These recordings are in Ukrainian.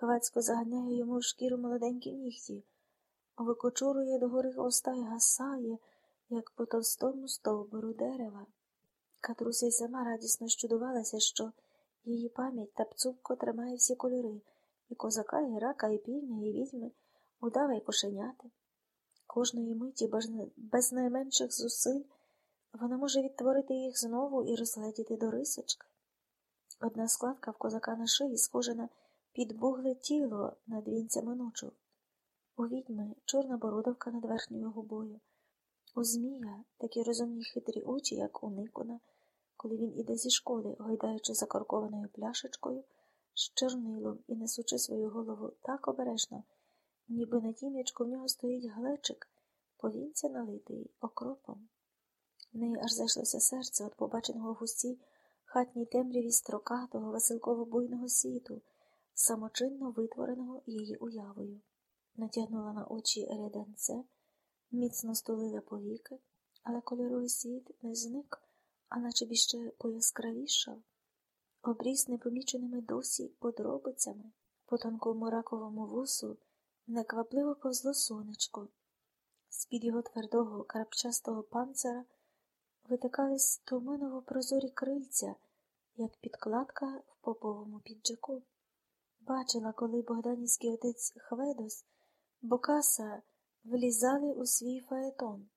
Хвацько заганяє йому в шкіру молоденькі нігті, викочурує догори хвоста і гасає, як по товстому стовбуру дерева. Катруся й сама радісно щудувалася, що її пам'ять та пцупко тримає всі кольори і козака, і рака, і півня, і відьми, удава й кошеняти. Кожної миті, без найменших зусиль, вона може відтворити їх знову і розгледіти до рисочки. Одна складка в козака на шиї схожа на підбугле тіло над вінцями ночу. У відьми чорна бородавка над верхньою губою. У Змія такі розумні хитрі очі, як у Никона, коли він іде зі школи, гойдаючи закоркованою пляшечкою з чорнилом і несучи свою голову так обережно, ніби на тім'ячку в нього стоїть глечик, повінця налитий окропом. В неї аж зайшлося серце від побаченого в густі хатній темряві строкатого, веселково буйного світу, самочинно витвореного її уявою. Натягнула на очі ряденце, міцно стулила повіки, але кольоровий світ не зник, а наче б іще пояскравішав, обріз непоміченими досі подробицями, по тонкому раковому вусу неквапливо повзло сонечко. З-під його твердого крапчастого панцира витикались туманово прозорі крильця, як підкладка в поповому піджаку. Бачила, коли богданівський отець Хведос, Бокаса влізали у свій фаетон.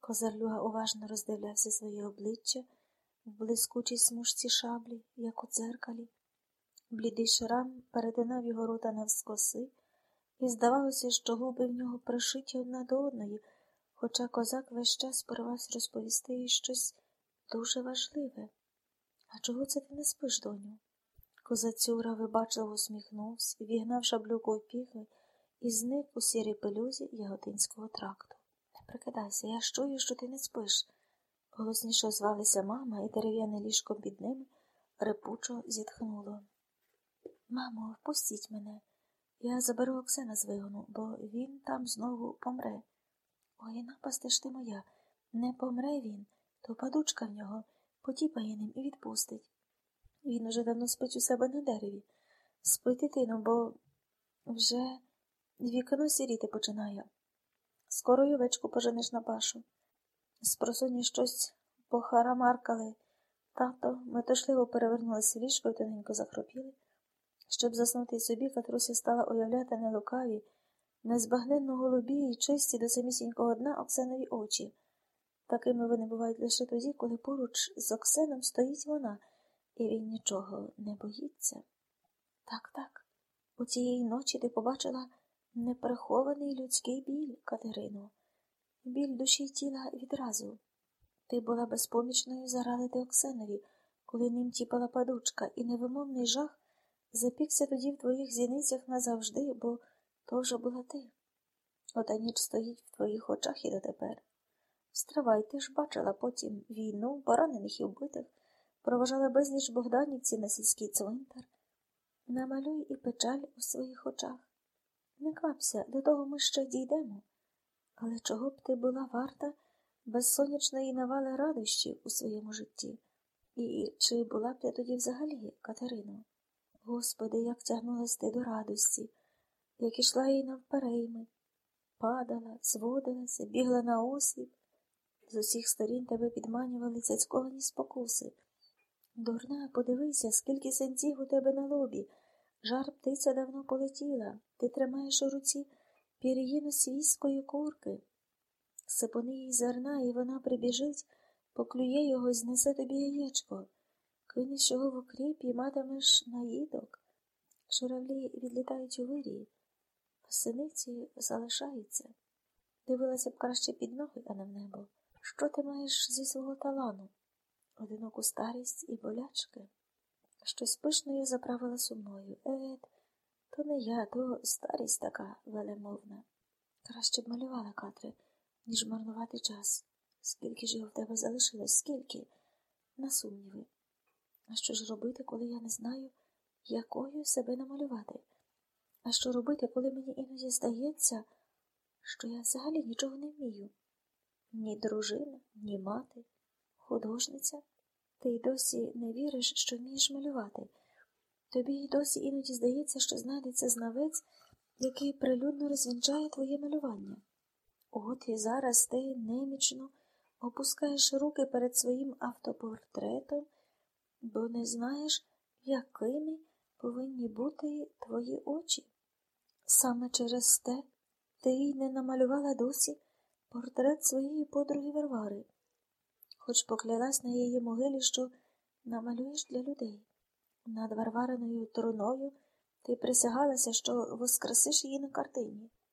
Козарлюга уважно роздивлявся своє обличчя в блискучій смужці шаблі, як у дзеркалі. Блідий шрам перетинав його рота навскоси, і здавалося, що губи в нього пришиті одна до одної, хоча козак весь час поривався розповісти їй щось дуже важливе. А чого це ти не спиш, доню? Козацюра вибачливо усміхнувся, вігнав шаблюку в піхви і зник у сірій пелюзі яготинського тракту. Не прикидайся, я ж чую, що ти не спиш. Голосніше озвалися мама, і дерев'яне ліжко під ними репучо зітхнуло. Мамо, впустіть мене. Я заберу Оксена з вигону, бо він там знову помре. Ой, напасти ж ти моя. Не помре він, то падучка в нього, потіпає ним і відпустить. Він уже давно спить у себе на дереві. Спи, дитино, бо вже вікно сіріти починає. Скоро й овечку поженеш на пашу. Спросоні щось похарамаркали. Тато метушливо перевернулися ліжко і тоненько захропіли. Щоб заснути собі, Катруся стала уявляти нелукаві, незбагненно голубі і чисті до самісінького дна Оксанові очі. Такими вони бувають лише тоді, коли поруч з Оксеном стоїть вона, і він нічого не боїться. Так, так, у цієї ночі ти побачила неприхований людський біль, Катерино, біль душі й тіла відразу. Ти була безпомічною зарадити Оксенові, коли ним тіпала падучка, і невимовний жах запікся тоді в твоїх зіницях назавжди, бо то вже була ти. Ота ніч стоїть в твоїх очах і дотепер. Стривай, ти ж бачила потім війну, поранених і вбитих, проважала безліч богданівці на сільський цвинтар. Намалюй і печаль у своїх очах. Не квапся, до того ми ще дійдемо. Але чого б ти була варта без сонячної навали радощів у своєму житті? І чи була б ти тоді взагалі, Катерино? Господи, як тягнулась ти до радості, як ішла їй навперейми, падала, зводилася, бігла на осліп. З усіх сторін тебе підманювали цяцьковані спокуси. Дурна, подивися, скільки сенців у тебе на лобі. Жар птиця давно полетіла. Ти тримаєш у руці пір'їну свійської курки. Сипони їй зерна, і вона прибіжить, поклює його і знесе тобі яєчко. Кинеш його в окріп і матимеш наїдок. Журавлі відлітають у вирії, а синиці залишаються. Дивилася б краще під ноги, а не в небо. Що ти маєш зі свого талану? Одиноку старість і болячки. Щось пишною заправила сумною. Ет, то не я, то старість така велемовна. Краще б малювала, Катре, ніж марнувати час. Скільки ж його в тебе залишилось, скільки? На сумніви. А що ж робити, коли я не знаю, якою себе намалювати? А що робити, коли мені іноді здається, що я взагалі нічого не вмію? Ні дружина, ні мати, художниця. Ти й досі не віриш, що вмієш малювати. Тобі й досі іноді здається, що знайдеться знавець, який прилюдно розвінчає твоє малювання. От і зараз ти немічно опускаєш руки перед своїм автопортретом, бо не знаєш, якими повинні бути твої очі. Саме через те ти й не намалювала досі портрет своєї подруги Варвари, хоч поклялась на її могилі, що намалюєш для людей. Над Варвариною труною ти присягалася, що воскресиш її на картині.